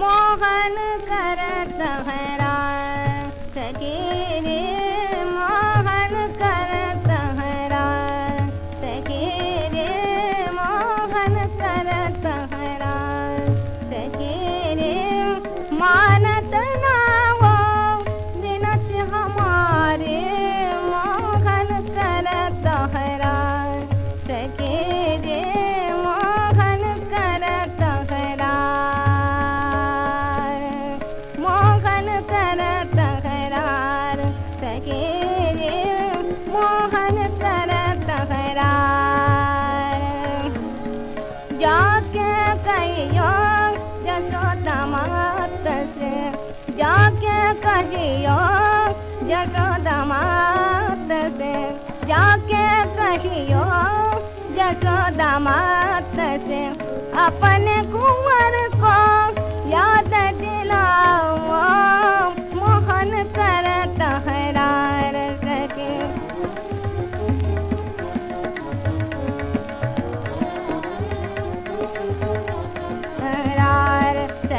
मोहन करत हरा रे मोहन करत हरा रे मोहन करत हरा के मोहन जाके से कहियो जसोदमात से जाके कहियो जसोदमात से अपने कुंवर को याद दिला